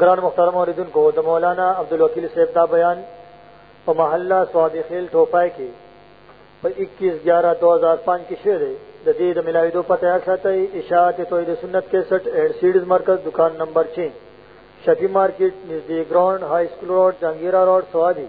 ګران محترم اوریدونکو د مولانا عبدالوکیل صاحب دا بیان په محله سواد خیل ټوپای کې په 21 11 2005 کې شعر د دې د ملاویدو پته یا ساتي اشاعت توحید سنت 61 اینڈ سیډز مرکز دکان نمبر 6 شفی مارکیټ نږدې ګراوند های سکول روډ جنگیرا روډ سوادی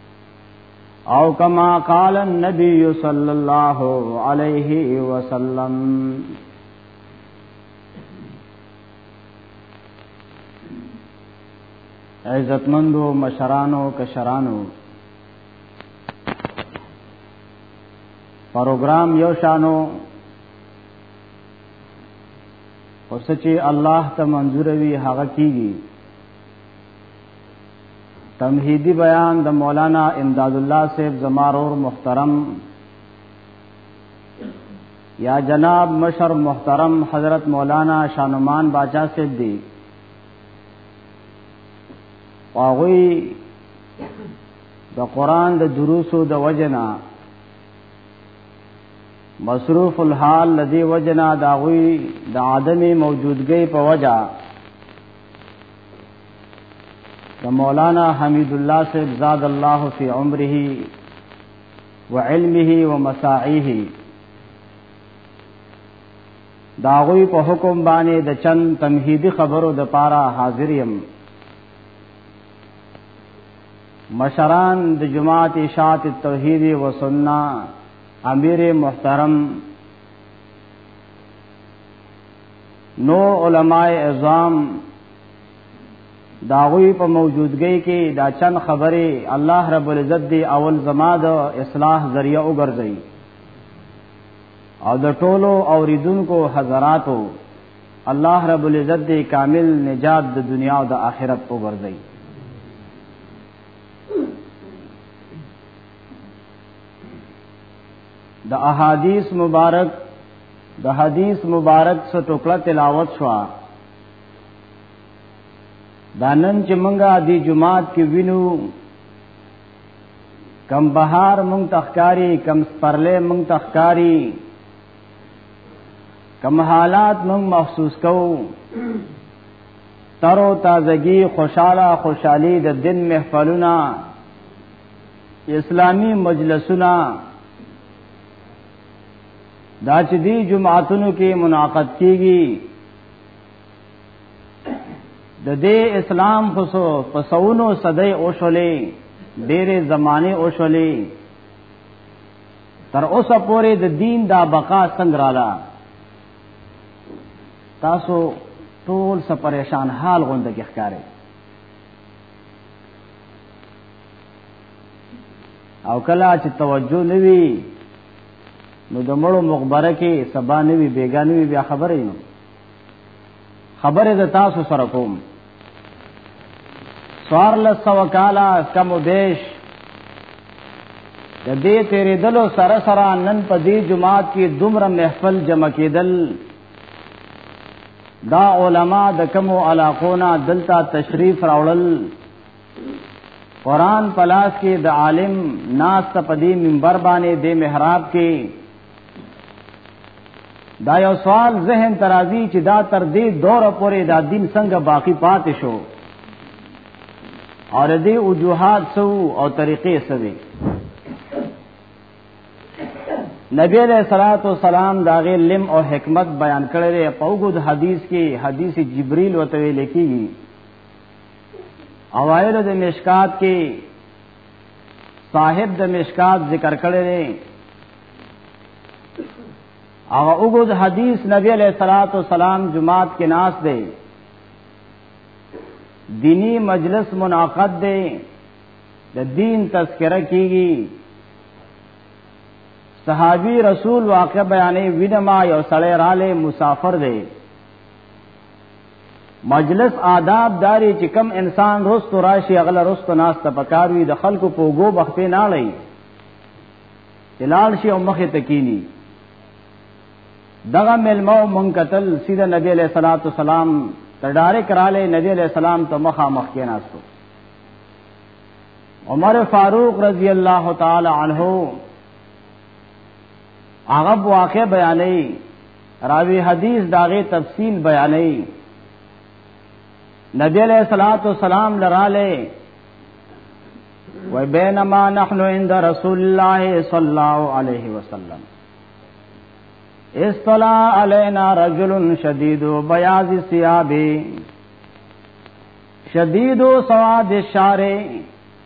او کما قال النبي صلى الله عليه وسلم عزتمندو مشرانو کشرانو پروګرام یو شانو او سچې الله ته منظور وي هغه کیږي تمهیدی بیان د مولانا امداد الله صاحب زمارور محترم یا جناب مشر محترم حضرت مولانا شانمان باچا صاحب دی واغوی د قران د دروسو د وجنا مصروف الحال لدی وجنا داغوی د عدم موجودګۍ په وجہ د مولانا حمید الله صاحب زاد الله فی عمره وعلمه ومساعیه داغوی په حکم باندې د چند تمهیدی خبرو د پاره حاضر یم مشران د جماعت اشاعت توحید و سنت امیر محترم نو علماء عظام داغوی په موجودګۍ کې دا چند خبرې الله رب العزت دی اول زما د اصلاح ذریعہ وګرځي او د ټولو اوریدونکو حضراتو الله رب العزت دی کامل نجات د دنیا او د آخرت وګرځي د احادیث مبارک د حدیث مبارک څخه ټوکړه تلاوت شو دا نن چې مونږه دی جمعات کې وینو کم بهار مونږ تخکاری کم سپرلې مونږ تخکاری کم حالات مونږ محسوس کوو ترو تازگی خوشاله خوشحالی د دن محفلونه اسلامی مجلسونه دا چې دی جمعاتونو کې منعقد کیږي د دې اسلام خو په سونو صدې او شولې ډېرې زمانه او شولې تر اوسه پورې د دین دا بقا څنګه رااله تاسو ټول څه پریشان حال غونډه کې ښکارې او کله چې توجه نوي نو د مړو مقبره کې سبا نه وی بیګا نه وی بیا خبرې نو خبره د تاسو سره کوم سوار لسو کالا کم بیش د دې تیرې دلو سره سره نن په دې جماعت کې دومره محفل جمع کېدل دا علما د کمو علاقو نه دلته تشریف راوړل قران پلاس کې د عالم ناس ته پدی منبر باندې د محراب کې دا یو سوال ذهن ترازی چې دا تر دې دور پورې دا دین څنګه باقی پاتې شو اور دې وجوهات سو او طریقې سوي نبی علیہ الصلوۃ والسلام دا غي لم او حکمت بیان کړی دی په وګد حدیث کې حدیث جبرئیل وتوی لیکي اوایل د مشکات کې صاحب د مشکات ذکر کړی دی هغه وګد حدیث نبی علیہ الصلوۃ والسلام جمعات کې ناس دی دینی مجلس منعقد دی د دین تذکرہ کیږي صحابی رسول واقع بیانې وینما یو سړی رااله مسافر دی مجلس آداب داري چې کم انسان رستو راشي اغله رستو ناس ته پکاروي د خلکو په وګو بخته نه لای تلال شي او مخه تکینی دغه ملمو من قتل سیده نبی علیہ الصلوۃ والسلام تر ډایرک رااله نبی علیہ السلام ته مخه مخ کې ناستو عمر فاروق رضی الله تعالی عنہ هغه واقع بیانې راوی حدیث داغه تفصیل بیانې نبی علیہ الصلوۃ والسلام لراله و بینما نحنو عند رسول الله صلی الله علیه وسلم استلا علینا رجل شدید بیاض الثياب شدید سواد الشارع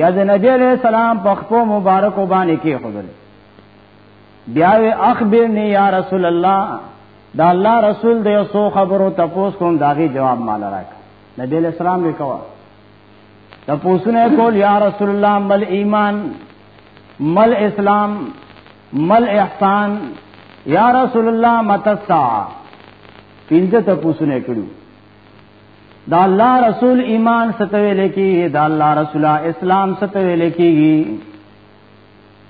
یا د نبی علیہ السلام په خپو مبارکو باندې کې خدل بیا وی اخبرنی یا رسول الله دا الله رسول دی سو خبرو تپوس کوم داغي جواب مال راک نبی علیہ السلام وکوا تپوسونه کول یا رسول الله مل ایمان مل اسلام مل احسان یا رسول الله متسا پینځه تپوسونه کړو دا الله رسول ایمان ستوي لکی دا الله رسول اسلام ستوي لکی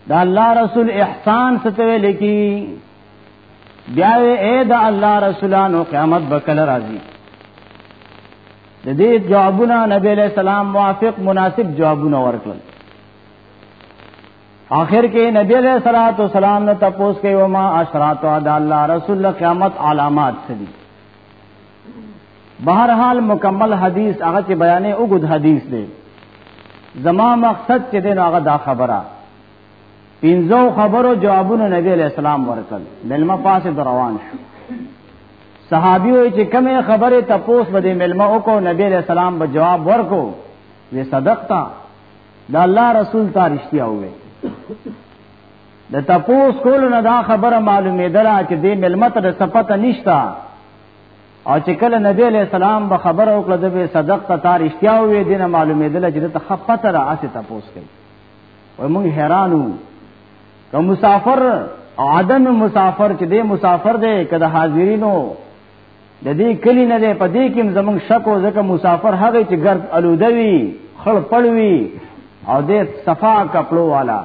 دا الله رسول احسان ستوي لکی بیا اے دا الله رسولانو قیامت بکل راضی د دې جوابونه نبی علیہ السلام موافق مناسب جوابونه ورکړل آخر کې نبی علیہ الصلوۃ والسلام نو تپوس کوي وما اشراط د الله رسول قیامت علامات څه دي بهر حال مکمل حدیث هغه چې بیانې اوګد حدیث دی زما مقصد چې دین هغه دا خبره پینځو خبرو جوابونه نبی علیہ السلام ورکړ ملما پاسه روان شو صحابي وي چې کومه خبره تپوس بده ملما وکړو نبی علیہ السلام به جواب ورکو وی صدقتا دا الله رسول ته رښتیا وې د تپوس کولو نه دا خبره معلومه ده چې دې ملمت د صفته نشتا او چې کله نبی علیہ السلام به خبر او کړه د صدق ته تار اشتیا وې دینه معلومه ده چې ته خپته را اسه تپوس کوي و موږ حیرانو که مسافر عدن مسافر چې دې مسافر دی کده حاضرینو د دې کلی نه دی په دې کې زمونږ شک او ځکه مسافر هغه چې ګرد الودوي خړ پړوي او دې صفا کپلو والا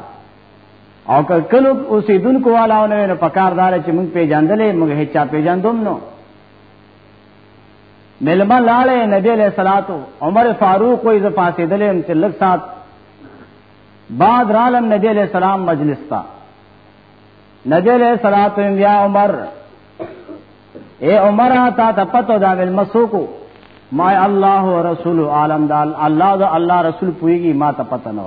او کلو اوسیدونکو والاو نه نه پکار دار چې موږ پیژندلې موږ هیڅ پیژندوم نو ملما لاړې نبی له صلاتو عمر فاروق وې ز پاسې دلې هم چې لږ سات بعد رالم نبی له سلام مجلس تا نبی له صلاتو یا عمر اے عمر تا ته پتو دا ول مسوکو ما الله رسول عالم دال الله دا الله رسول پویږي ما ته پته نه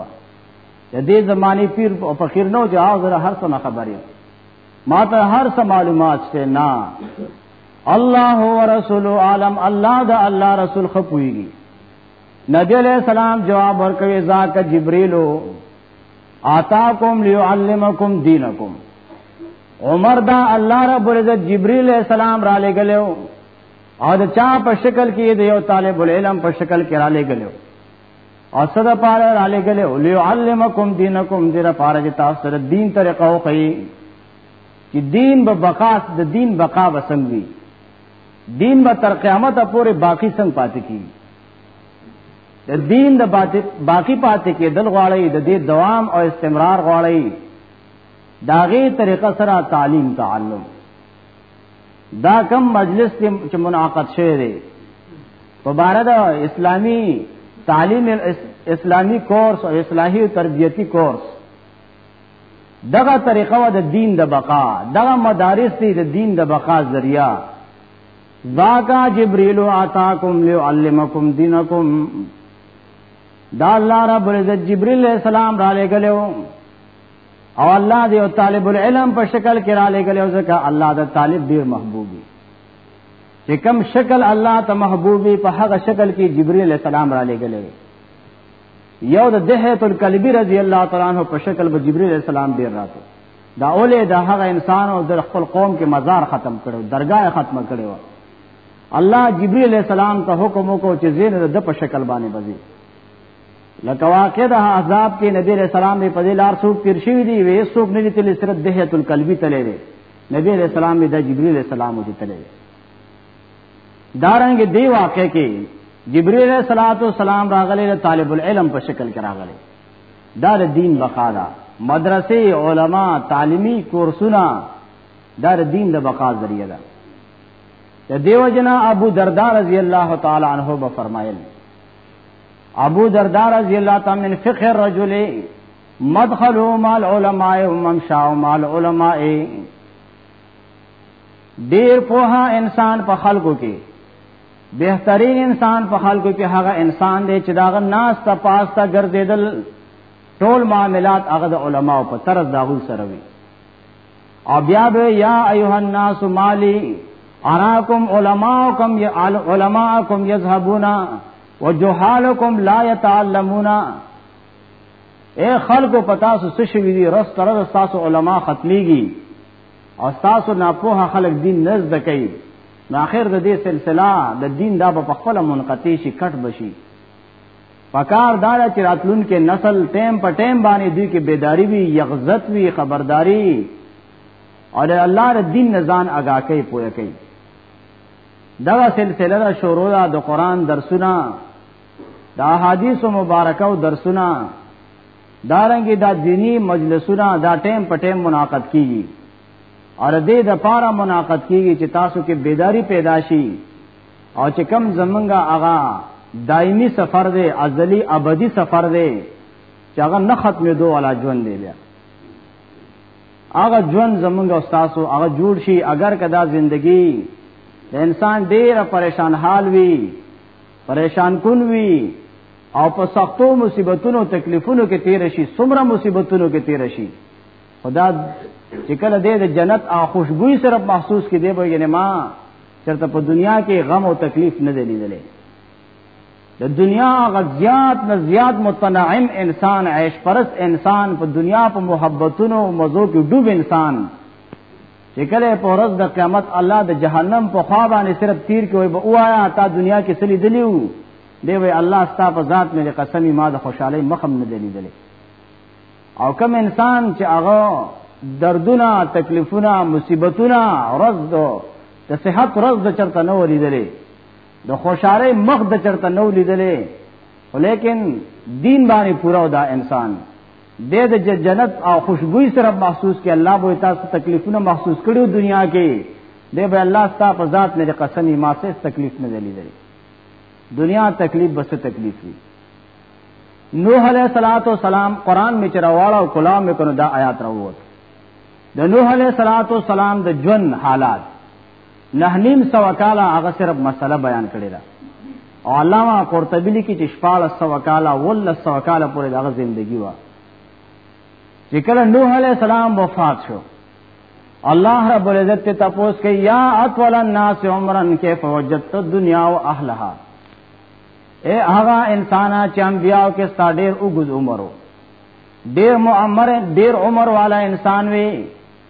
د دې زماني پیر او فقیر نو چې هغه زره هر څه خبرې ما ته هر څه معلومات شته نه الله ورسول عالم الله دا الله رسول خپويږي نبی علیہ السلام جواب ورکوي ذاک جبريلو آتاکم لیعلمکم دینکم عمر دا الله رب العزت جبريل علیہ السلام را لګلو او دا چا په شکل کې د یو طالب العلم په شکل کې را لګلو او صدا پاره را لګل او ليعلمکم دینکم دره پاره چې تاسو سره دین طریقه او کوي چې دین به بقا د دین بقا وسنګ وي دین به تر قیامت پورې باقی څنګه پاتې کی د دین د باقی پاتې کې دل غواړي د دې دوام او استمرار غواړي داغه طریقه سره تعلیم تعلم دا کم مجلس چې منعقد شوی دی په بار د اسلامی تعلیم اسلامی کورس او اصلاحی تربیتی کورس دغه طریقه و د دین د بقا دغه مدارس دی د دین د بقا ذریعہ ذاکا جبريل اتاکم ليعلمکم دینکم دا الله رب عزت جبريل السلام را لګلو او الله دې او طالب العلم په شکل کې را لګل او ځکه الله د طالب ډیر محبوبي چې کم شکل الله ته محبوبي په هغه شکل کې جبرئیل علیہ السلام را لګل یو د دهه پر قلبی رضی الله تعالی عنہ په شکل به جبرئیل علیہ السلام ډیر راته دا اولې دا هغه انسان او د خپل قوم کې مزار ختم کړو درگاه ختم کړو الله جبرئیل علیہ السلام ته حکم وکړو چې زین د په شکل باندې بزي لکه واقع د عذاب کې نبی علیہ السلام دی په دې لار څوک تیر شوی دی وې څوک نه لیدل صرف دهیت القلبی تللی دی نبی علیہ السلام دی د جبرئیل علیہ السلام دی تللی دی دارنګ دی واقع کې جبرئیل علیہ الصلوۃ والسلام راغلی د طالب العلم په شکل کې راغلی دا د دین بقا ده مدرسې علما تعلیمی کورسونه دا د دین د بقا ذریعہ ده د دیو جنا ابو دردا رضی الله تعالی عنہ به فرمایل ابو دردار رضی الله تعالی من فقه الرجل مدخل مع العلماء وممشى مع العلماء ډیر په انسان په خلکو کې بهترین انسان په خلکو کې هغه انسان دی چې داغه ناس ته پاس ته ګرځیدل ټول معاملات هغه د علماو په طرز داغو سره وي او بیا به یا ایها الناس مالی اراکم علماءکم یا علماءکم یذهبون وجهالکم لا يتعلمون اے خلکو پتا سو څه شوی دی رس تر تاسو علما ختميږي او تاسو ناپوه خلک دین نز دکې نو اخر د دې سلسله د دین دا په خپل منقطع شي کټ بشي پکار دا چې راتلون کې نسل ټیم په ټیم باندې دوی کې بیداری وي یغزت وي خبرداري او د الله د دین نزان اگا کوي پوهه کوي دا سلسله دا شروع دا د قران درسونه دا حدیث مبارکه او درسونه دارنګ دا دینی مجلسونه دا ټیم په ټیم منعقد کیږي اور دې د پاره منعقد کیږي چې تاسو کې بیداری پیدا شي او چې کم زمونږه آغا دایمي سفر دی ازلی ابدی سفر دی چې هغه نه ختمې دوه علا ژوند دی بیا هغه ژوند زمونږ او تاسو هغه جوړ شي اگر کدا زندگی د انسان ډیره پریشان حال وي پریشان کون وي او په سختو مصیبتونو تکلیفونو کې تیر شي سمره مصیبتونو کې تیر شي خدا چې کله دې د جنت او خوشبوئی سره محسوس کې دی به یې ما چرته په دنیا کې غم او تکلیف نه دی لیدلې د دنیا غزیات نه زیات متنعم انسان عیش پرس انسان په دنیا په محبتونو او مزو کې ډوب انسان چې کله په ورځ د قیامت الله د جهنم په خوا باندې صرف تیر کوي به وایا تا دنیا کې سلی دلیو دی وی الله ستا په ذات مې قسمی ما د خوشحالي مخم نه دلیدل او کم انسان چې هغه دردونه تکلیفونه مصیبتونه ورځ د صحت ورځ د چرته نه ولیدلې د خوشاله مخ د چرته نو لیدلې ولیکن دین باندې پورا دا انسان د د جنت او خوشبوئی سره محسوس کې الله به تاسو تکلیفونه محسوس کړو دنیا کې دی به الله ستاسو په ذات نه قسم ما سه تکلیف نه لیدلې دنیا تکلیف بس تکلیف وی نوح علیہ الصلات والسلام قران میں چرواړه او کلام میں کنه دا آیات راووت د نوح علیہ الصلات والسلام د جن حالات نه نیم سو کاله هغه صرف مسله بیان کړی دا او علامه قرطبی لیکي چې شپاله سو کاله ول سو کاله پورې دغه ژوندۍ و چې کله نوح علی السلام وفات شو الله رب العزت ته تاسو کوي یا اطول الناس عمرا کیف وجدت الدنيا واهلها اے هغه انسان چې انبیاء کې ستاډیر وګز عمرو ډیر معمر ډیر عمر والا انسان وی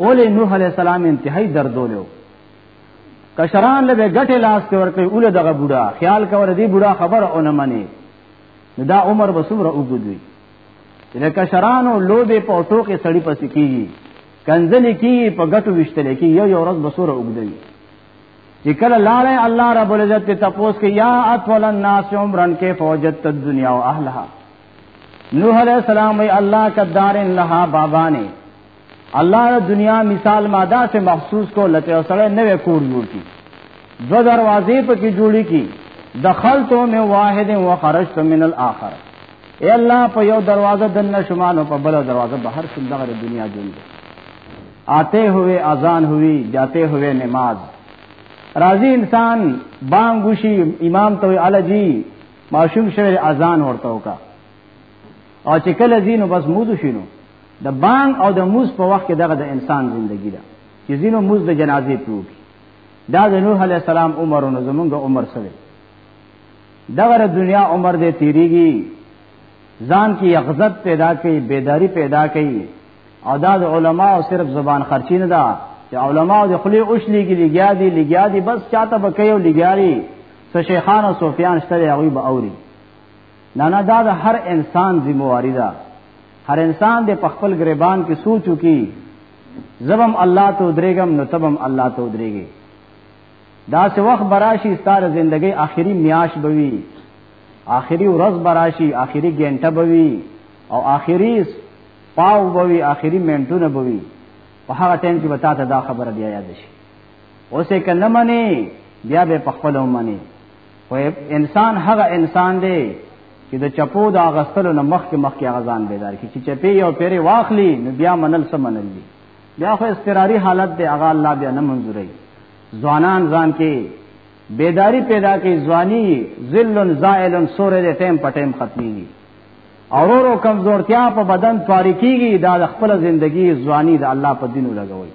اولې نوح علی السلام انتهایی دردولیو کشران له ګټه لاس کې ورکې اول دغه بوډا خیال کور دی بوډا خبره اونه منی دا عمر وسوره وګدوي د کشرانو لوبې په ټو کې سړی پسې کیږي کنځلې کیږي په ګټو وشتل کې یو یو ورځ بسوره وګدوي چې کله لاړې الله رب العزت ته تپوس کې یا اطول الناس عمرن کې فوجت الدنيا او اهلها نوح علیہ السلام ای اللہ قدار لها بابانے الله د دنیا مثال ماده سے محسوس کو لته سره نوې کور جوړ کی دو دروازې په کې جوړی کی دخلت من واحد وخرجت من الاخر اے الله په یو دروازه دنه شومان او په بل دروازه بهر شوم دغه دنیا جوړ آتے ہوئے اذان ہوئی جاتے ہوئے نماز راضی انسان بانګوشي امام ته الجی معشوم شوی اذان ورته وکړه او چې کله زینو بس موز شینو د بانګ او د موز په وخت کې دغه د انسان ژوندۍ ده چې زینو موز د جنازې پروک دا د نوح علی السلام عمر او زمونږ عمر سره دغه دنیا عمر دې تیریږي ځان کې یغزت پیدا کوي بیداری پیدا کوي او دا د علما او صرف زبان خرچی نه ده چې علما د خلی اوش لګي لګیا دي لګیا دي بس چاته بکې او لګیاري څه شیخان او صوفیان شته هغه به اوري نه نه دا د هر انسان ذمہواری ده هر انسان د خپل گریبان کې سوچو کی زبم الله ته درېګم نو تبم الله ته درېګي دا سه وخت براشي ستاره زندګي آخري میاش بوي آخري ورځ براشي آخري ګنټه بوي او آخري پاو بوي آخري منټونه بوي په هغه ټیم کې وتا ته دا خبره بیا یاد شي اوسې کنه منی بیا به په خپل ومني و انسان هغه انسان دی چې د چپو د اغستلو نه مخکې مخکې غزان بیدار کی چې چپی یو پیری واخلی نو بیا منل سم منل دی بیا خو استراری حالت دی هغه الله بیا نه منزوري ځوانان ځان کې بیداری پیدا کی ځواني ذل زائل سور دې ټیم په ټیم ختميږي اورورو کمزورتیا په بدن تاریکیږي دا د خپل ژوندۍ ځواني د الله په دینو لګوي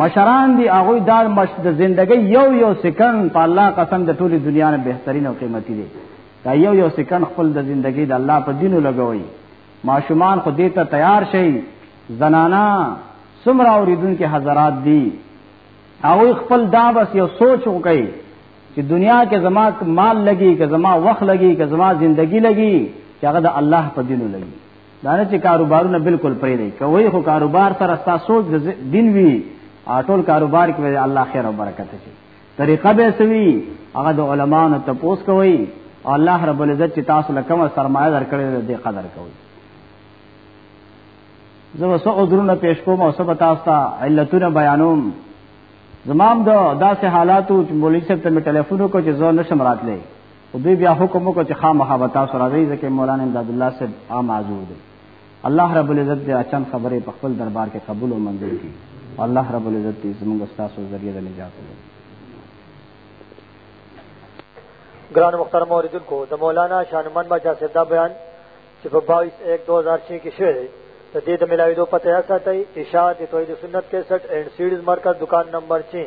مشران دی هغه دا مش د زندګۍ یو یو سکند په الله قسم د ټولي دنیا نه بهترین او قیمتي دی دا یو یو سکند خپل د زندګۍ د الله په دینو لګوي ماشومان خو دې ته تیار شي زنانا سمرا اوریدونکو حضرات دی هغه خپل دا بس یو سوچ وکړي چې دنیا کې زما مال لګي که زما وخت لګي که زما زندگی لګي چې هغه د الله په دینو لګي دا نه چې کاروبارونه بالکل پرې دی کوي خو کاروبار سره ستا سوچ د دین وی ټول کاروبار کې الله خیر او برکت شي طریقه به سوي هغه د علماونو ته پوس کوي او الله رب العزت چې تاسو له کومه سرمایه درکړې دې قدر کوي زه وسو عذرونه پیش کوم او سب تاسو ته علتونه بیانوم زمام دا داسې حالاتو چې مولوی صاحب ته مې ټلیفون وکړ چې زه نشم راتلی او دوی بیا حکم وکړ چې خامخا به تاسو راځئ ځکه مولانا امداد الله صاحب عام معذور دی الله رب العزت دې اچن خبرې په خپل دربار کې قبول او منظور کړي الله رب العزت دې زموږ استاد او ذریعہ د نجات وکړي ګران مخترم اوریدونکو د مولانا شانمن باچا صاحب دا بیان چې په 22 1 2006 کې شوی دی د دې د ملاویدو پته یا ساتي اشاعت توحید سنت 61 اینڈ سیډز مرکز دکان نمبر 6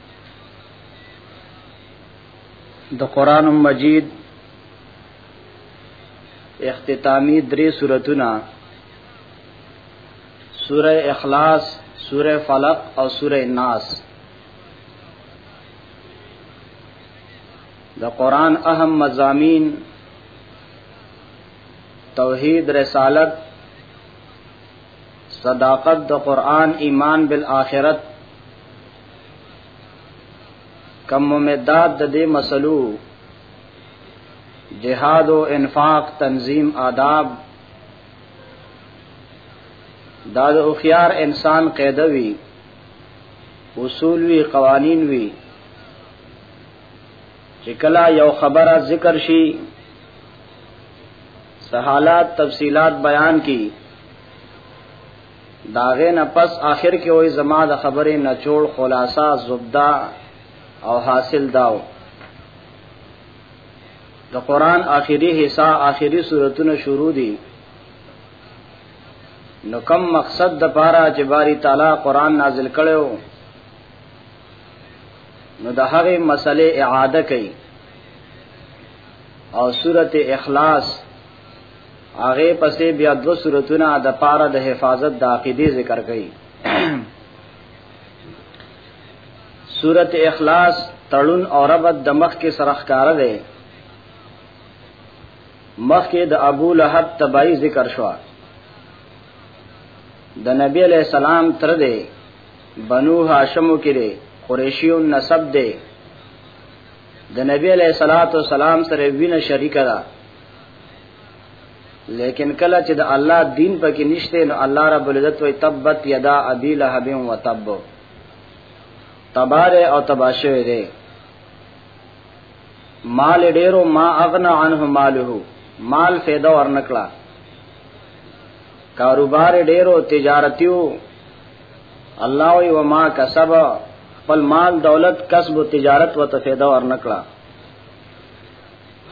د قران مجید اختتامی درې سورتونه سوره اخلاص سوره فلق او سوره الناس د قران اهم مزامین توحید رسالت صداقت د قران ایمان بالآخرت کم ممداد د دې مسلو جهاد او انفاق تنظیم آداب دا د اوخيار انسان قاعده وی اصول وی قوانین وی چې کله یو خبره ذکر شي سہالات تفصیلات بیان کی داغه نه پس آخر کې وای زما د خبرې نچوړ خلاصہ زبدا او حاصل داو د قران آخري حصہ آخري سورتونه شروع دي نو کم مقصد د پاره چې باری تعالی قران نازل کړو نو د هغه مسلې اعاده کړي او سورته اخلاص هغه پسې بیا دو صورتونه د پاره د حفاظت د عقیده ذکر کړي سورت اخلاص تړون او ربط د مخ کې سرخکار دی مخ کې د ابو لهب تبعی ذکر شو د نبی علیہ السلام تر دی بنو هاشمو کې دی قریشیو نسب دی د نبی علیہ الصلوۃ والسلام سره وینه شریکه ده لیکن کله چې د الله دین پکې نشته نو الله رب العزت وي تبت یدا ابي لهب وتب تباره او تباشه دی مال ډیرو ما اغنا عنه ماله مال فیدا ورنکړه کاروبار ډیرو تجارتیو الله وی و ما کسب خپل مال دولت کسب او تجارت و ته فیدا ورنکړه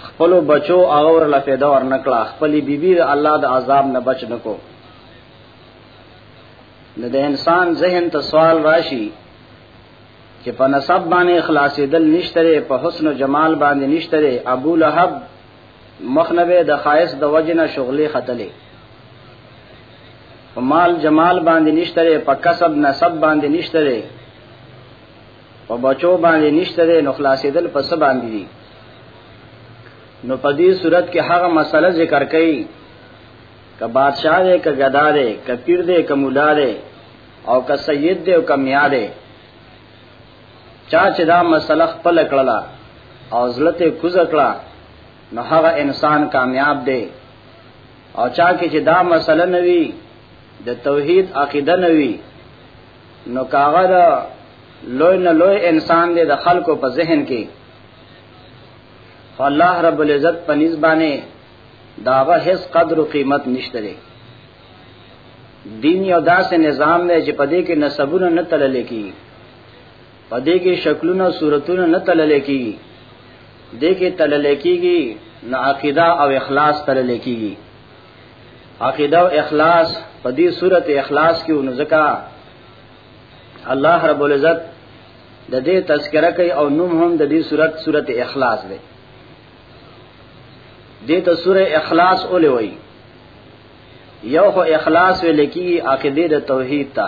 خپل بچو هغه ور لا پیدا ور نکړه خپل بیبي د الله د عذاب نه بچ نکو نو د انسان ذهن ته سوال راشي چې په نسب باندې اخلاصې دل نشته په حسن او جمال باندې نشته ابو لهب مخنبه د خایس د وجنه شغلې خطلې په مال جمال باندې نشته په کسب نسب باندې نشته په بچو باندې نشته دی نو خلاصېدل په څه باندې دي نو په دې صورت کې هغه مسله ذکر کړي ک بادشاہ دی ک گدا دی ک پیر دی ک مولا دی او ک سید دی او ک میا دی چا چې دا مسله خپل کړله او زلته کوز کړه نو هغه انسان کامیاب دی او چا کې چې دا مسله نوي د توحید عقیده نوي نو کاغه دا لوی نه لوی انسان دی د خلکو په ذهن کې الله رب العزت په نسبانه داغه هیڅ قدر او قیمت نشته دی دین یو داسې نظام دی چې پدې کې نسبونه نه تلل کی پدې کې شکلونه او صورتونه نه تلل کی دې کې تلل کیږي نو عقیده او اخلاص تلل کیږي عقیده او اخلاص په دې صورت اخلاص کې ونځکا الله رب العزت د دې تذکرہ کوي او نوم هم د دې صورت صورت اخلاص دی دې ته سوره اخلاص اولې وایي یو خو اخلاص ویل کی عقیده د توحید ته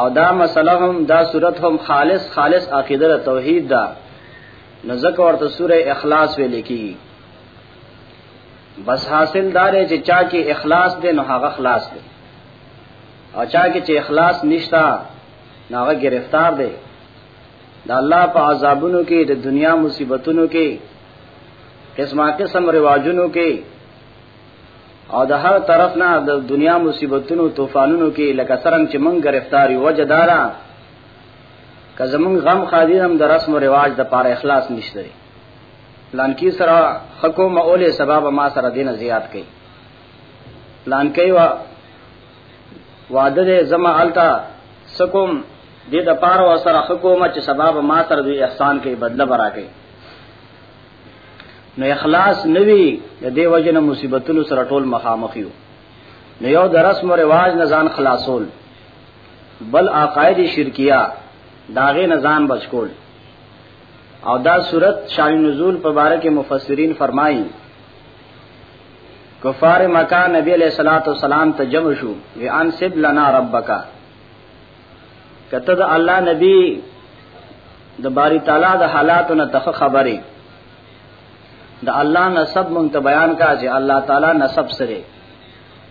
او دا مسله هم دا صورت هم خالص خالص عقیده د توحید ده نو ځکه ورته سوره اخلاص ویل کیږي بس حاصل دار چې چا کې اخلاص دی نو هغه خلاص دی او چا کې چې اخلاص نشتا نو هغه گرفتار دی د الله په عذابونو کې د دنیا مصیبتونو کې قسمه قسم رواجونو کې او د هر طرف نه د دنیا مصیبتونو طوفانونو کې لکه څنګه چې مونږ گرفتاری وجه دارا که زمونږ غم خادرم د رسم او رواج د پاره اخلاص نشته لانکی سره خکو ما اولې سبب ما سره دینه زیات کړي لانکی وا واده دې زما التا سکوم دې د پاره وا سره خکو ما چې سبب ما سره دوی احسان کوي بدله برا کوي نو اخلاص نوي د دې وجنه مصیبتونو سره ټول مخامخ یو نو یو د رسم او رواج نه ځان خلاصول بل عقاید شرکیه داغه نه ځان بچ کول او دا صورت شان نزول په باره کې مفسرین فرمایي کفار مکه نبی علیہ الصلوۃ والسلام ته جمع شو وی ان سب لنا ربک کته د الله نبی د باری تعالی د حالاتو نه تخ خبرې د الله نسب مونږ ته بیان کا چې الله تعالی نسب سره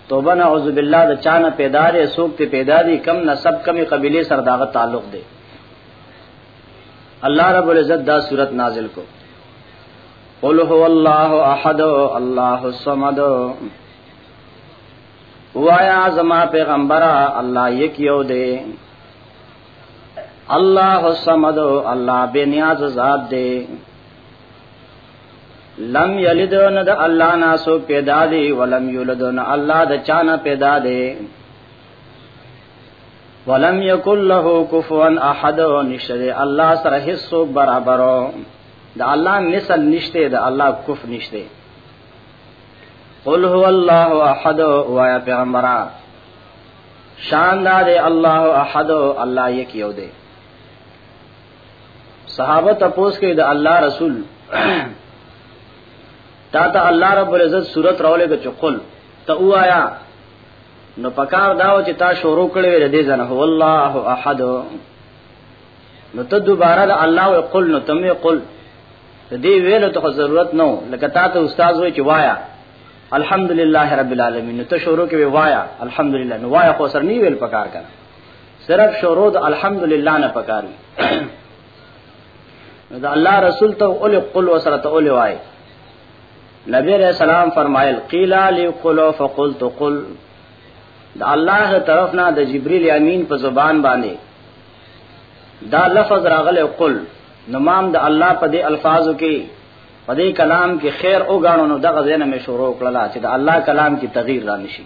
توبه نعوذ بالله د چانه پیدا لري سوک ته پیدا دي کم نسب کمی قبيله سره داغه تعلق دی الله رب العزت دا صورت نازل کو قل هو الله احد الله الصمد وایا زما پیغمبره الله یک یو دی الله الصمد الله بے نیاز ذات دی لم یلد نه د الله ناسو پیدا دی ولم یولد نه الله د چانه پیدا دی ولم یکل له کفوا احد نشته الله سره هیڅ برابر د الله مثل نشته د الله کف نشته قل هو الله احد وایا پیغمبره شان دا دی الله احد الله یک یو دی صحابه تپوس کې د الله رسول تا ته الله رب العزت صورت راولې د چقل ته وایا نو پکار داو چې تا شروع کړې وې دې ځنه هو الله احد نو ته دوباره د الله او قل نو تم یې قل دې ویل ته ضرورت نو لکه تا ته استاد وې چې وایا الحمدلله رب العالمین نو ته شروع کې وایا الحمدلله نو وایا خو سر نی ویل پکار کنه صرف شروع د الحمدلله نه پکار وي نو د الله رسول ته اول قل وسره ته اول وای نبی علیہ السلام فرمایل قیل علی قلو فقلت قل دا الله طرف نه د جبرئیل امین په زبان باندې دا لفظ راغله قل نمام د الله په دې الفاظو کې په دې کلام کې خیر او غاڼو نو دغه زنه مې شروع کړل چې د الله کلام کې تغییر را نشي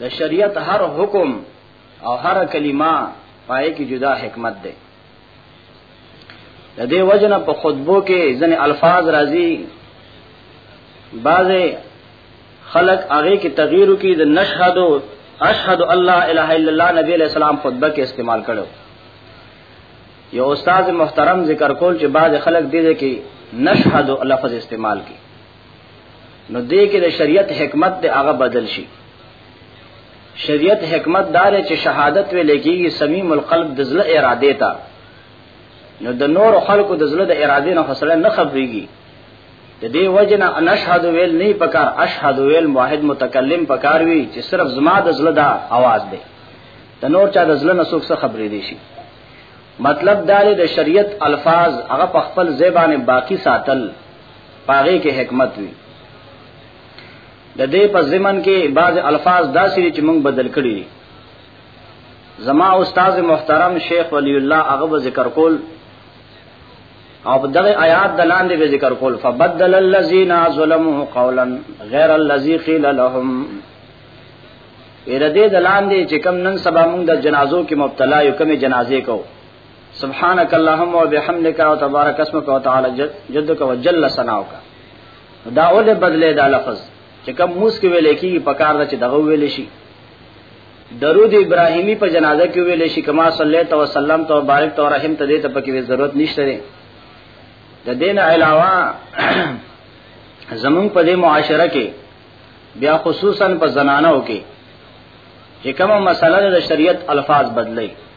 د شریعت هر حکم او هر کلمه پای کې جدا حکمت ده د دې وجنه په خطبو کې ځنې الفاظ راځي بعضې خلق هغه کې تغییر کې د نشهد اشهد الله اله الا الله نبی علیہ السلام خطبه کې استعمال کړو یو استاد محترم ذکر کول چې بعض خلک دې کې نشهد لفظ استعمال کی نو دې کې د شریعت حکمت د هغه بدل شي شریعت حکمت دار چې شهادت وی لګيږي سمیم القلب د زړه اراده تا نو د نور خلقو د زړه د اراده نه فسره نه خبريږي د دې وجنه ان اشهد ویل نه پکار اشهد ویل واحد متکلم پکار وی چې صرف زما د زړه دا आवाज دی د نور چا د زړه نه څوک څه خبرې دي شي مطلب دا دی د شریعت الفاظ هغه په خپل زبانه باقی ساتل پاغه کې حکمت وي د دې په ضمن کې بعض الفاظ داسې چې موږ بدل کړی دي زما استاد محترم شیخ ولی الله هغه به ذکر کول او په دغه آیات د لاندې به ذکر کول فبدل الذين ظلموا قولا غیر الذي قيل لهم اراده د لاندې چې کم نن سبا موږ د جنازو کې مبتلا یو کمی جنازې کوو سبحانك اللهم وبحمدك وتبارك اسمك وتعالى جدك وجل ثناؤك دا اول بدله دا لفظ چې کوم موس کې ویل کېږي په کار دا چې دغه ویل شي درود ابراهیمی په جنازه کې ویل شي کما صلی الله علیه وسلم تو بارک تو رحم ته دې ته پکې ضرورت نشته دی د دین علاوه زمون په دې معاشره کې بیا خصوصا په زنانو کې چې کومه مسله د شریعت الفاظ بدلی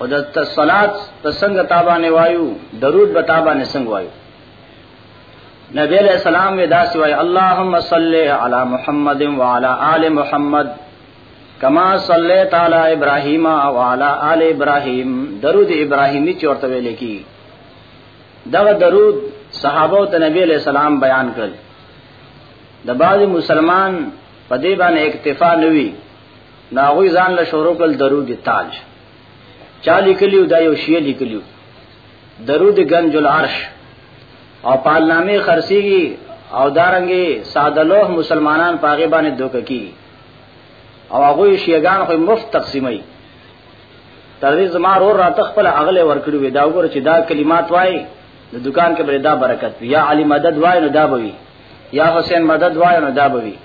او د صلات په څنګه تابانه وایو درود به تابانه څنګه وایو نبی علیہ السلام وی دا سوای اللهم صل علی محمد وعلى آل محمد کما صلیت علی ابراهیم وعلى آل ابراهیم درود ابراهیمی چورته ویل کی دا درود صحابه او نبی علیہ السلام بیان کړ د بعض مسلمان په دې باندې اکتفا نوي ناغوی ځان له شروع کل درود تاج چا لیکلیو دا یو شیعه لیکلیو درود گنج العرش او پالنامه خرسیږي او دارنګي ساده لوح مسلمانان پاغه باندې دوککی او هغه شیعاګان خو مفت تقسیمای تر دې زما رو راته خپل اغله ورکړي وي دا وګوره چې دا کلمات وای د دکان کې بلې دا برکت یا علی مدد وای نو دا بوي یا حسین مدد وای نو دا بوي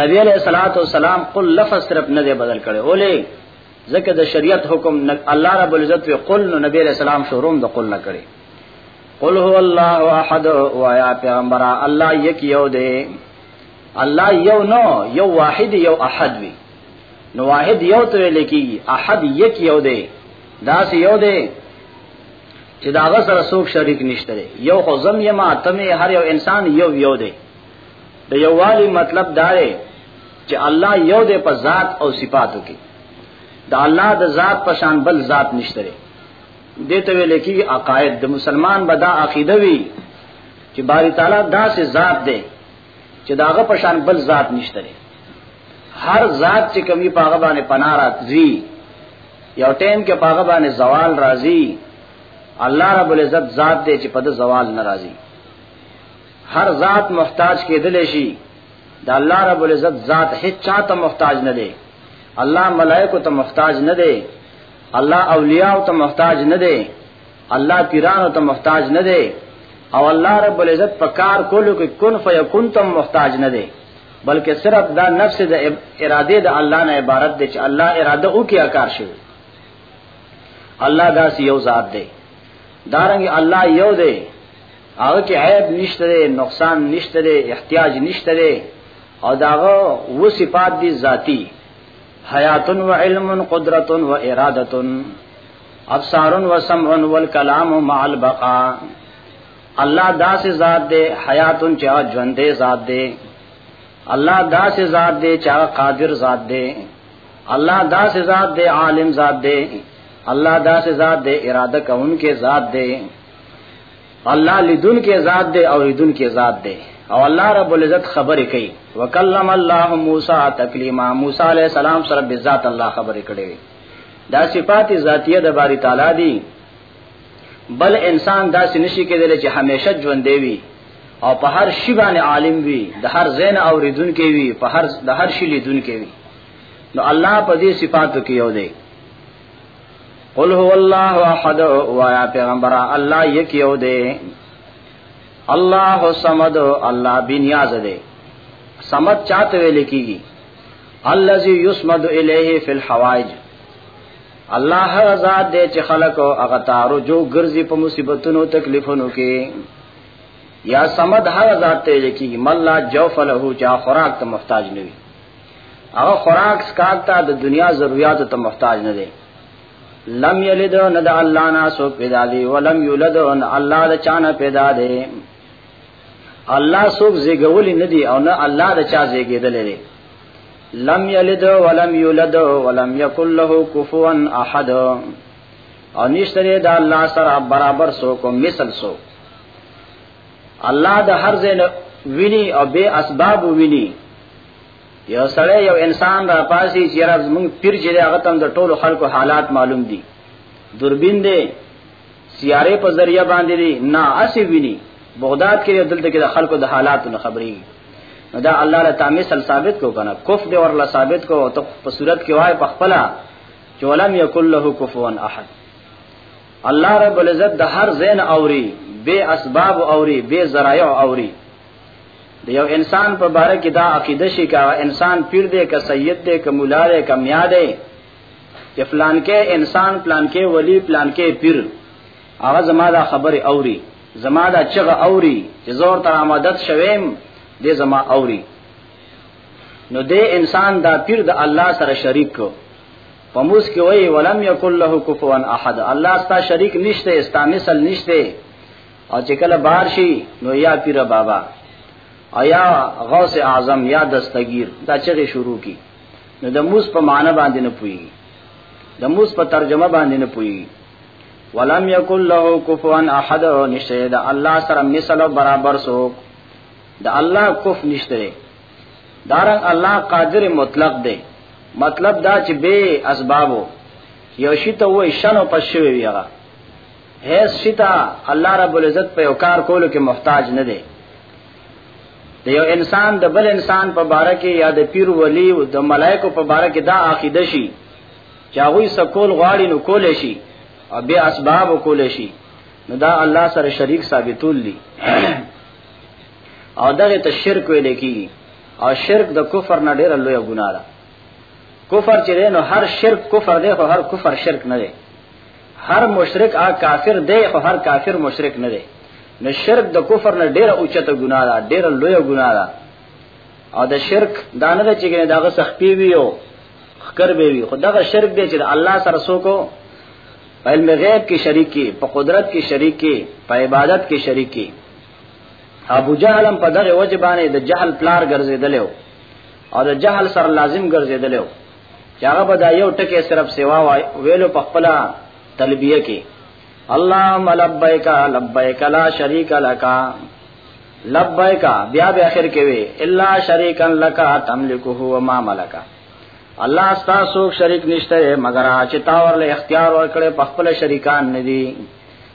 نبی علیہ الصلوۃ والسلام قل لفظ صرف نه دی بدل کړي اولې ځکه د شریعت حکم الله رب العزت وی قل نو نبی علیہ السلام شروع د قل نه کړي قل هو الله احد و یا پیغمبر الله یک یو دی الله یو نو یو واحد یو احد وی نو واحد یو ته لکی احد یک یو دی دا سی یو دی چې دا غسر سوک شریک نشته یو خو زم یما تمه هر یو انسان یو یو دی د یووالي مطلب دا دی چې الله یو دی په ذات او صفاتو کې د الله د ذات په شان بل ذات نشته دی دته ویل کی عقاید د مسلمان بدا عقیده وی چې باری تعالی داسې ذات دی چې داغه په شان بل ذات نشته دی هر ذات چې کمی پاغه باندې پناه راځي یو ټیم کې پاغه باندې زوال راځي الله رب العزت ذات دی چې په د زوال ناراضي هر ذات محتاج کېدل شي د الله رب العزت ذات هیڅ چاته محتاج نه دی الله ملائکه ته محتاج نه دی الله اولیاء ته محتاج نه دی الله پیرانو ته محتاج نه دی او الله رب العزت په کار کولو کې کن فیکون ته محتاج نه دی بلکې صرف دا نفس د اراده د الله نه عبارت دی چې الله اراده وکي کار شي الله دا یو ذات دی دارنګ الله یو دی هغه کې عیب نشته دی نقصان نشته دی احتیاج نشته دی او داغه و صفات دي ذاتی حیات و علم قدرت و اراده ابصار و سمع و الكلام مع البقاء الله داسې ذات دی حیات چا ژوندې ذات دی الله داسې ذات دی چا قادر ذات دی الله داسې ذات دی عالم ذات دی الله داسې ذات دی اراده کوونکې ذات دی الله لدون کې ذات دی او لدون کې ذات دی او الله رب العزت خبرې کوي وکلم الله موسی تکلیما موسی علی السلام سره به ذات الله خبرې کړې دا صفات ذاتیه د باری تعالی دی بل انسان دا سنشي کېدل چې همیشه ژوند دی او په هر شی باندې عالم وي د هر زین اوریدون کې وي په هر د هر شی لیدون کې وي نو الله په دې صفاتو کې یو دی قل هو الله احد وایا پیغمبر الله یک یو دی الله صمد الله بنیاز دی صمد چاته ویل کیږي الذي يسمد اليه في الحوائج الله ذات دې چې خلق او هغه تارو جو ګرځي په مصیبتونو تکلیفونو کې یا سمد هغه ذات ته لیکي مل لا جوف له چا خوراک ته محتاج نه وي هغه خوراک سکاک ته د دنیا ضرورت ته محتاج نه دی لم یلد نه د الله نه سو پیدا دی ولم یولد ان الله د چانه پیدا دی الله سوک زیګول نه دی او نه الله د چا زیګیدل دی لم یلد ولم یولد ولم یکل له کفوا احد او نشتره د الله سره برابر سو کو مثل سو الله د هر ځای نه ویني او به اسباب ویني یو سړی یو انسان را پاسي چې راز موږ پیر چې هغه تم د ټولو خلکو حالات معلوم دي دوربین دی سیاره په ذریعہ باندې دی نه اسی ویني بغداد کې دلته کې د خلکو د حالاتو نه خبري نو دا الله له تعالی سره ثابت کو کنه کف دی ورله ثابت کو او ته په صورت کې وای په خپل چې ولم یکل له کفوا احد الله رب العزت د هر زین اوري بے اسباب اوري بے ذرایع اوري د یو انسان په باره کې دا عقیده شي کا انسان پیر دی کا سید دی کا مولا دی کا میا دی چې فلان کې انسان فلان کې ولی فلان کې پیر هغه زما دا خبره اوري زما دا چغه اوري چې زور تر آمدت شویم دې زما اوري نو دې انسان دا پیر د الله سره شریک کو په موس کې وای ولم یکل له کفوا احد الله ستا شریک نشته ستا مثل نشته او چې کله بار شي نو یا پیر بابا او یا غوث اعظم یا دستگیر دا چغه شروع کی نو د موس په معنی باندې نه پوي د موس په ترجمه باندې نه پوي ولم یکل له کفوا احد نشته د الله سره مثل برابر سو د الله کف نشته دارن الله قادر مطلق دی مطلب دا چې به اسبابو یو شی ته وای شنو پس شوی وی هغه هیڅ شی ته الله رب العزت په یو کار کولو کې محتاج نه دی د یو انسان د بل انسان په باره کې یا د پیر ولی او د ملائکو په باره کې دا عقیده شي چې هغه سکول غواړي نو کول شي او به اسباب کول شي نو دا الله سره شریک ثابتول دي او دغه ته شرک ویل کیږي او شرک د کفر نه ډیره لوی ګناه ده کفر چې نو هر شرک کفر دی خو هر کفر شرک نه دی هر مشرک آ کافر دی خو هر کافر مشرک نه دی نو شرک د کفر نه ډیره اوچته ګناه ده ډیره لوی ګناه ده او د شرک دانه ده چې داغه سخپی وی او خکر به وی خو دغه شرک دی چې الله سره سوکو علم غیب کې شریک کی په قدرت کې شریک کی په عبادت کې شریک کی ابو جهل هم په دغه وجه باندې د جهل پلار ګرځیدل او د جهل سره لازم ګرځیدل چې هغه به دا یو ټکی صرف سیوا ویلو په خپل تلبیه کې اللهم لبیک لبیک لا شریک لک لبیک بیا به اخر کې وی الا شریکا لک تملکه و ما ملک الله ستا سوک شریک نشته مگر چې تا ورله اختیار ورکړي په خپل شریکان ندي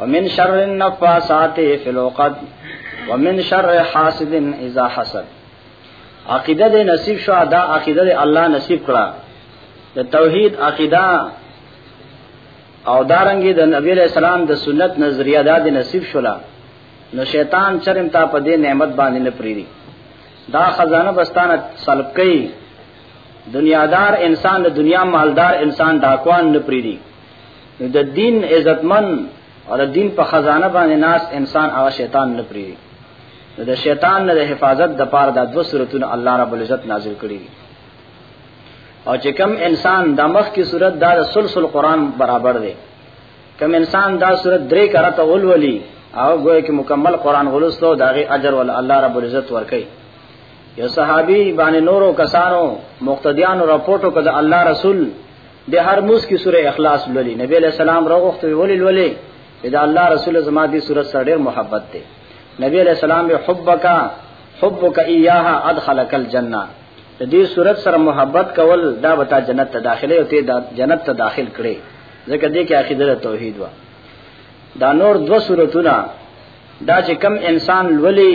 ومن شر النفاسات فی العقد ومن شر حاسد اذا حسد عقیده دې نصیب شو دا عقیده دې الله نصیب کړه د توحید عقیده او دارنګي د نبی له سلام د سنت نظریه دا دې نصیب شولا نو شیطان چرم تا په دې نعمت باندې نه پریری دا خزانه بستانه سلب کئ دنیادار انسان د دنیا مالدار انسان ډاکوان نه پریری نو د دین عزتمن او د دین په خزانه باندې ناس انسان هغه شیطان نه پری نو د شیطان نه د حفاظت د پاره د دوه صورتونو الله رب العزت نازل کړی دي او چې کم انسان د مخ کی صورت دا د سلسل قران برابر دی کم انسان دا صورت درې کرات اولولي او ګویا کې مکمل قران غلوستو داغه اجر ول الله رب العزت ورکي یو صحابي باندې نورو کسانو مقتدیانو رپورټو کړه الله رسول د هر موس کی سوره اخلاص لولي نبی علیہ السلام راغوخت ویولې لولې دا الله رسول زما دی سوره سره ډېر محبت دی نبی علیہ السلام به حبک حبک ایاها ادخلک الجنه د دې صورت سره محبت کول دا وتا جنت ته داخله او ته جنت ته داخل کړي ځکه دې کې عقیده توحید وا دا نور دو صورتونه دا چې کم انسان لولي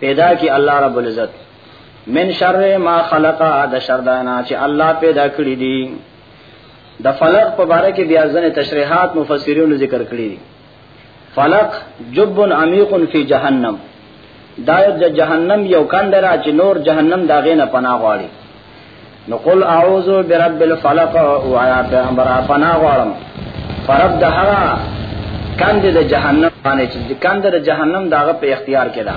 پیدا کی الله رب العزت من شر ما خلق د شر دانا چې الله پیدا کړی دی د فلق په باره کې بیا ځنه تشریحات مفسرینو ذکر کړی دي فلق جب عمیق فی جهنم دا د جهنم یو کندرا چې نور جهنم داغې نه پناه غواړي نو قل اعوذ برب الفلق او آیا پیغمبر پناه غواړم فرب د هغه کند د جهنم باندې چې کند د جهنم داغه په اختیار کې ده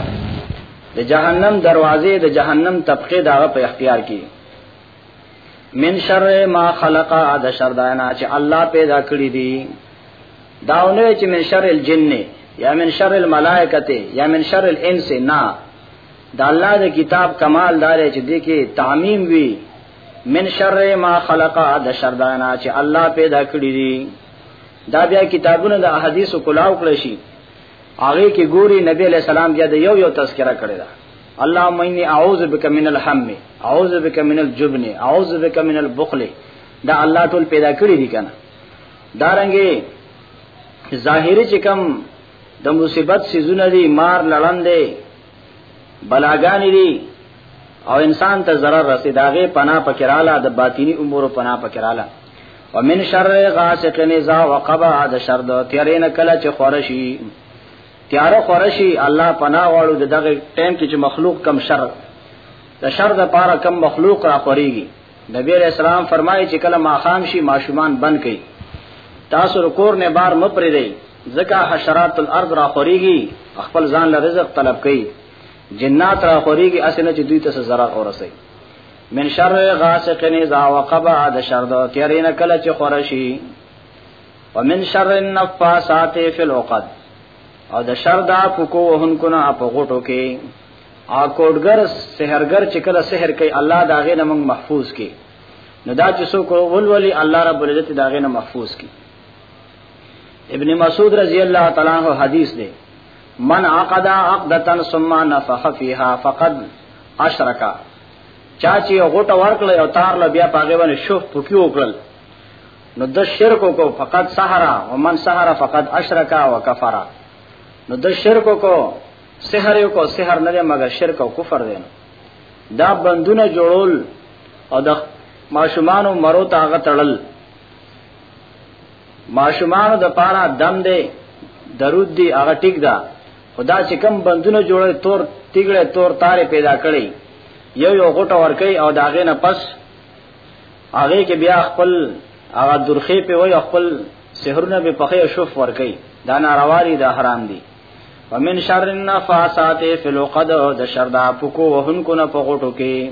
د جهنم دروازې د جهنم طبقه داغه په اختیار کې من شر ما خلق د شر دانا چې الله پیدا کړی دي داونه چې من شر الجن یا من شر الملائکه یا من شر الانس نه د الله د کتاب کمال دار چې دې کې تعمیم وی من شر ما خلق د شر دانا چې الله پیدا کړی دي دا بیا کتابونه د احادیث کلاو کړی شي هغه کې ګوري نبی علیہ السلام بیا د یو یو تذکرہ کړی دا اللهم انی اعوذ بک من الهم اعوذ بک من الجبن اعوذ بک من البخل دا الله ټول پیدا کړی دي کنه دارنګي ظاهری چې کم د مصیبت سيزونه دي مار لړندې بلاګانی دی او انسان ته zarar رسید هغه پنا پکراله د باطینی امور پنا پکراله ومن شر غاسق نزا وقبا د شر د تیرین کله چې خورشی تیار خورشی الله پنا واړو د دغه ټیم کې چې مخلوق کم شر د شر د پاره کم مخلوق را خوريږي نبی علیہ السلام فرمایي چې کله ماخام شي ماشومان بند کړي تاسو کور نه بار مپری دی ځکه حشرات الارض را خوريږي خپل ځان له رزق طلب کوي جنات را خوريږي اسنه چې دوی ته zarar اورسي من شر غاسق اذا وقب د شر د تیرین کله چې خورشي ومن شر النفاسات فی العقد او د شر دا پکو وهونکو نه په غټو کې او کوډګر سحرګر چې کله سحر کوي الله دا غي نمنګ محفوظ کی نو دا چې څوک ولولي الله رب العزت دا غي نه محفوظ کی ابن مسعود رضی الله تعالی عنہ حدیث دی من عقد عقدتن ثم نفخ فيها فقد اشرک چا چې غټه ورکړل او تار له بیا پاګې باندې شوف پکې وکړل نو د شرک کو فقط سحرا ومن سحرا فقط اشرک او کفرا نو د شرک کو سحر یو کو سحر نه مگر شرک او کفر دی دا بندونه جوړول او د ماشومان او مرو تاغه تړل ماشومان د پاره دم دی درود دی هغه ټیک ده خدا چې کم بندونه جوړي تور تیګړه تور تارې پیدا کړي یو یو غټه ورکي او داغه نه پس هغه کې بیا خپل هغه درخې په وای خپل سحرونه به پخې شوف ورکي دا نارواري دا حرام دي ومن شر النفاسات فی العقد د شر د پکو وهن کو نه پغټو کې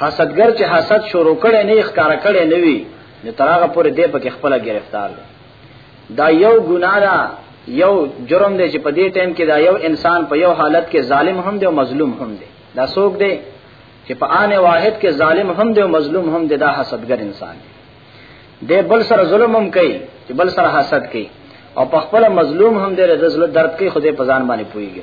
حسدګر چې حسد شروع کړي نه ښکارا کړي نه وي نو ترغه پورې دې پکې خپل گرفتار دی دا یو ګناه ده یو جرم دی چې په دې ټیم کې دا یو انسان په یو حالت کې ظالم هم دی او مظلوم هم دی دا څوک دی چې په آن واحد کې ظالم هم دی او مظلوم هم دی دا حسدګر انسان دی د بل سره ظلم هم کوي چې بل سره حسد کوي او په خپل مظلوم هم دی د زړه درد کوي خو دې په ځان باندې پويږي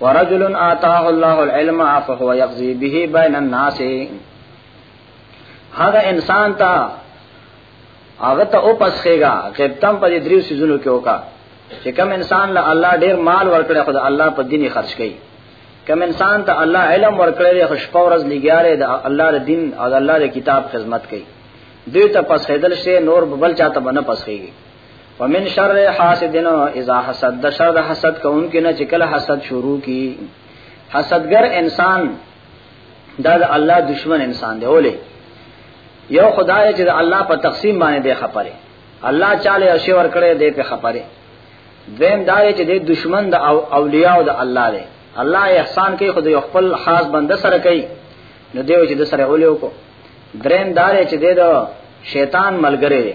ورجل آتاه الله العلم فهو يقضي به بين الناس هغه انسان ته هغه ته او پسخېګا غیبتم په دې دریو سيزونو کې وکا چې کم انسان له الله ډیر مال ورکړي خو د الله په دیني خرج کړي کم انسان ته الله علم ورکړي خو شپه ورځ لګیاره د الله د دین او د الله د کتاب خدمت کوي دوی ته پسخېدل شي نور بل چاته باندې پسخېږي ومن شر حاسد اذا حسد د شر د حسد کوونکې نه چې کله حسد شروع کی حسدګر انسان دا د الله دشمن انسان دی اوله یو خدای چې د الله په تقسیم باندې دی خپره الله چاله او شی ور کړی دی په خپره دویم دا چې د دشمن د اولیاء او د الله دی الله احسان کوي خدای خپل خاص بنده سره کوي نو دیو چې د سره اولیو کو دریم دا چې د شیطان ملګری دی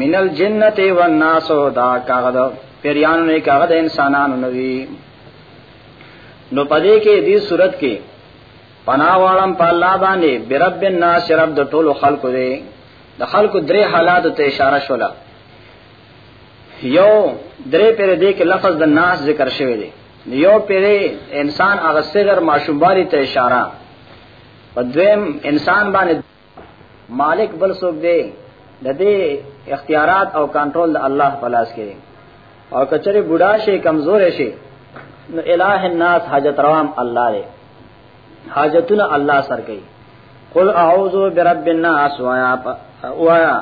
من الجنت والناس دا کاغه دا پیریانو نه کاغه د انسانانو نه وی نو پدې کې دې صورت کې پنا والم په الله باندې برب الناس رب د ټولو خلقو دې د خلقو درې حالات ته اشاره شولا یو درې پر دې کې لفظ د ناس ذکر شوی دی یو پر انسان هغه صغر ماشومبالي ته اشاره په دویم انسان باندې مالک بل څوک دی د دې اختیارات او کنټرول د الله په لاس کې او کچره بوډا شي کمزور شي نو الہ الناس حاجت روام الله دی حاجتونه الله سر کوي قل اعوذ برب الناس وایا وایا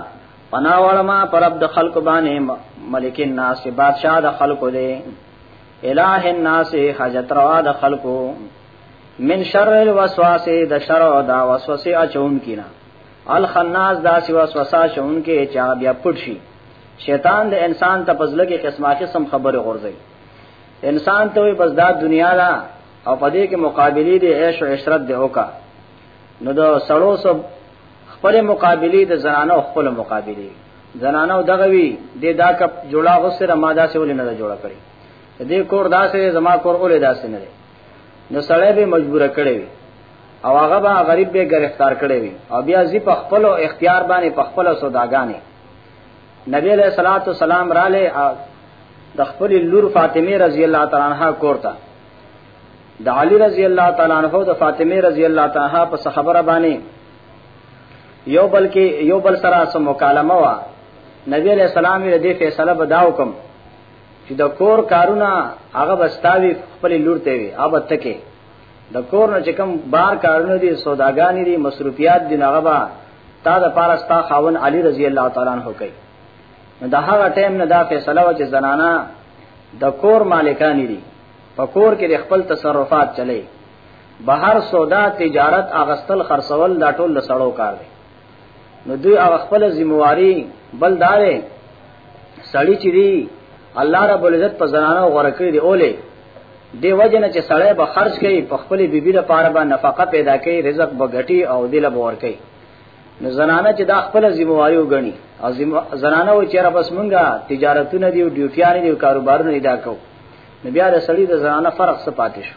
پنا ولما پرب د خلق باندې ملک الناس بادشاہ د خلق دی الہ الناس حاجت روا د خلقو من شر الوسواس د شر او دا وسوسه اچون کینا الخناس دا سی وسوسه شون کې چا بیا پټ شي شیطان د انسان ته پزله کې قسمه قسم خبره غورځي انسان ته وي بس دا دنیا دا او پدې کې مقابله دي عيش او عشرت دی اوکا نو دا سړو سب خپل مقابله د زنانو خپل مقابله زنانو دغه وی د دا کپ جوړا غسر ما دا سه ولې نه جوړا کړی دې کور داسې زما کور اولې داسې نه نو سړی به مجبور کړي وي او هغه به غریب به گرفتار کړي وي او بیا زی په خپل اختیار باندې په خپل سوداګانې نبی علیہ الصلوۃ والسلام را لې د خپل لور فاطمه رضی الله تعالی عنها کوړه د علی رضی الله تعالی عنہ د فاطمه رضی الله تعالی عنها په خبره باندې یو بل کې یو بل سره سم مکالمه وا نبی علیہ السلام دې فیصله بداو کوم چې د کور کارونه هغه بستاوي خپل لور ته وي هغه تکي د کور نه چې کوم بار کارونه دي سوداګانی دي مصروفیات دي هغه با تا د پاره ستا خاون علی رضی الله تعالی عنہ کوي نو د هغه ټیم نه دا فیصله و چې زنانا د کور مالکان دي په کور کې خپل تصرفات چلی بهر سودا تجارت اغستل خرڅول دا ټول د سړو کار دی نو دوی هغه خپل ذمہواری بل دارې سړی چې دی الله رب العزت په زنانو غوړه کړی دی اوله دی وجنه چې سړی به خرج کوي په خپل بیبي لپاره به نفقه پیدا کوي رزق به ګټي او دله به ور کوي نو زنانه چې دا خپل ذمہواری وګڼي او زنانه و چې را بس مونږه تجارتونه دی او ډیوټیان دی او کاروبارونه ادا کوو نو بیا د سړی د زنانه فرق څه پاتې شو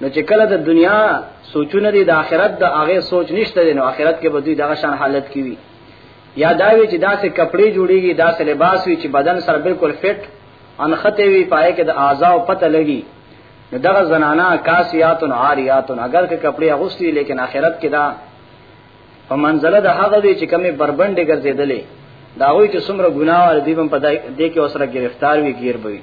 نو چې کله د دنیا سوچونه دي د آخرت د هغه سوچ نشته دي نو آخرت کې به دوی دغه شان حالت کې وي یا دا وی چې داسې کپڑے جوړیږي داسې لباس وی چې بدن سره بالکل فټ انخته وی پای کې د اعضاء پته لګي نو دغه زنانا کاسیات و عاریات اگر که کپڑے اغوستي لیکن آخرت کې دا په منزله د هغه دی چې کمی بربنډ ګرځیدلې دا وی چې څومره ګناه ور دي په دې کې اوسره گرفتار وی گیر بوي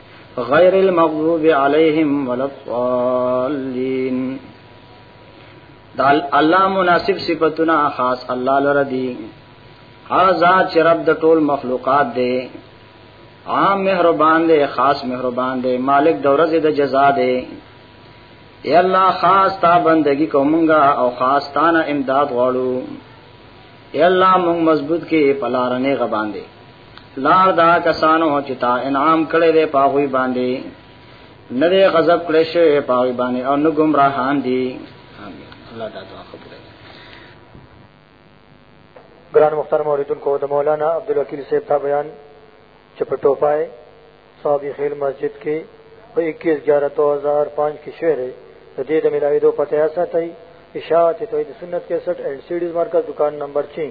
غیر المغضوب علیہم ولا الضالین دال الله مناسب صفاتنا خاص الله لره دی هغه ذات چې رب د ټول مخلوقات دی عام مهربان دی خاص مهربان دی مالک د ورځې د جزا دی ای الله خاص تا بندگی کومنګا او خاص تا نه امداد غواړو ای الله موږ مضبوط کې پلارنه غبان دی لار دا کسانو چې تا انعام کړی دی پاغوی باندې نه دی غضب کړی شوی پاغوی باندې او نه گمراهان دي امين الله دا دعا قبول کړي ګران مختار موریدونکو د مولانا عبدالوکیل صاحب دا بیان چې په ټوپای صحابی خیل مسجد کے اور اکیس گیارہ دو ہزار پانچ کی شیریں جدید ملائی دو پتہ ایسا تھی اشاعت توحید سنت کیسٹ اینڈ سیڈیز ڈیز دکان نمبر چھ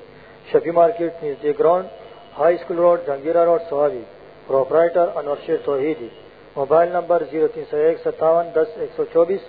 شفی مارکیٹ نیزی گراؤنڈ ہائی اسکول روڈ جہانگیرہ روڈ سوابی پروپرائٹر انور شیر توحیدی موبائل نمبر زیرو تین سو ایک ستاون دس ایک سو چوبیس